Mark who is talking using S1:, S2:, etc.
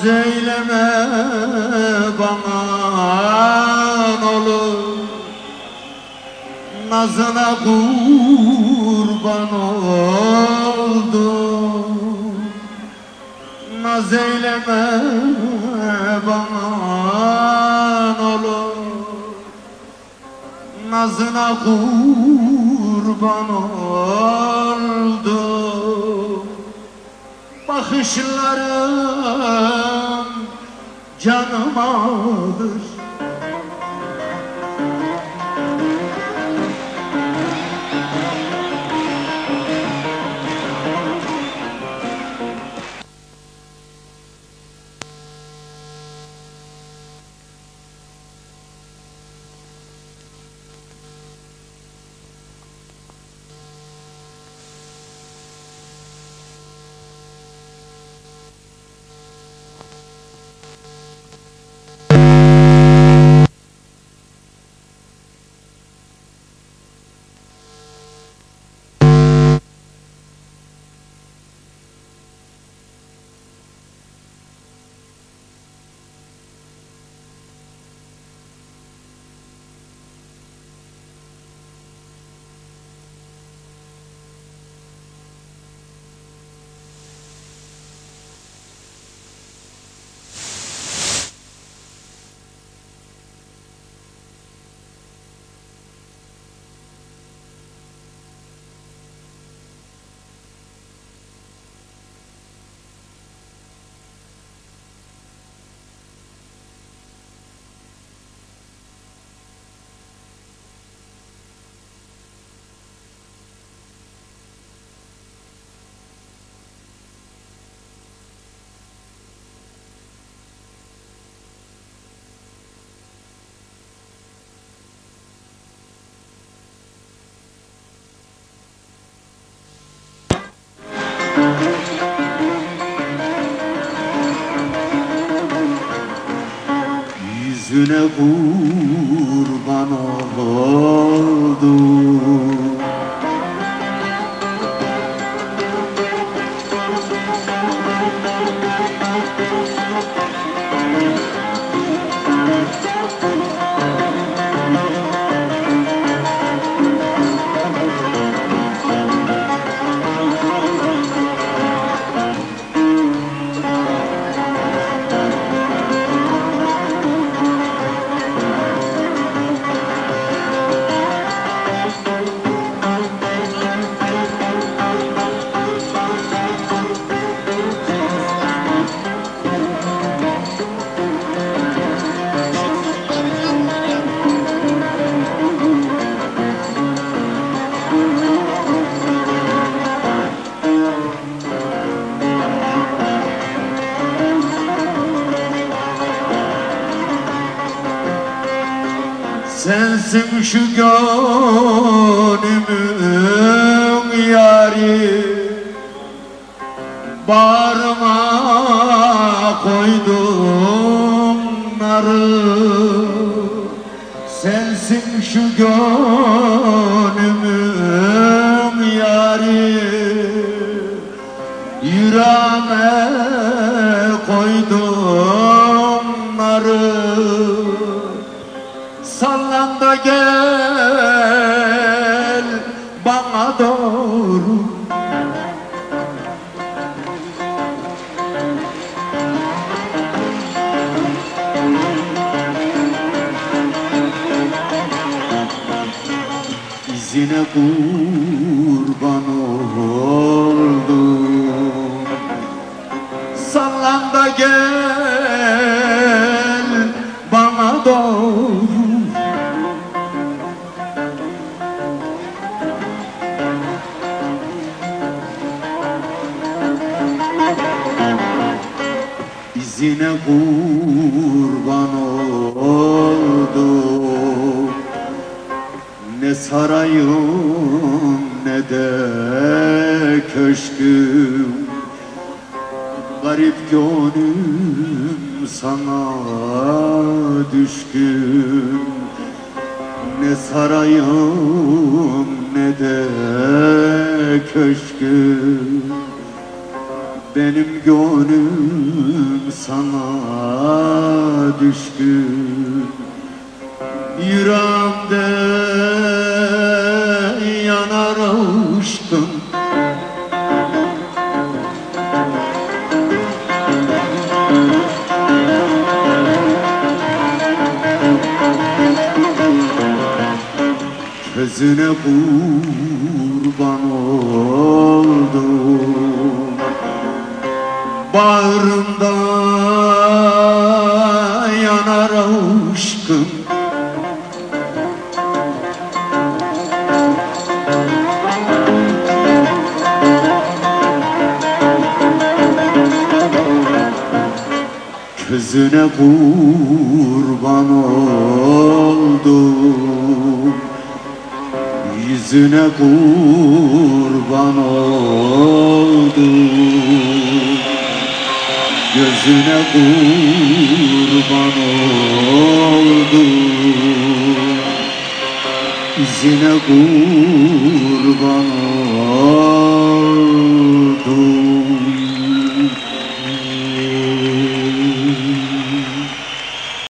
S1: Naz eyleme bana olur. Nazına kurban oldum. Naz eyleme bana olur. Nazına kurban oldum. Bakışların canımadır Yüzüne kurban oldum Sensin şu gönlümün yari. Bağrıma koydum narı. Sensin şu gönlümün gel bana doğru. İzine kurban oldum. Sallan da gel kurban oldum Ne sarayım ne de köşküm. Garip gönlüm sana düşkün. Ne sarayım ne de köşküm Benim gönlüm sana düşkün Yüreğimde yanar aşkım Gözüne kurban oldum Bağrımda yanar aşkım. Gözüne kurban oldum. Yüzüne kurban oldum Gözüne kurban oldum İzine kurban oldum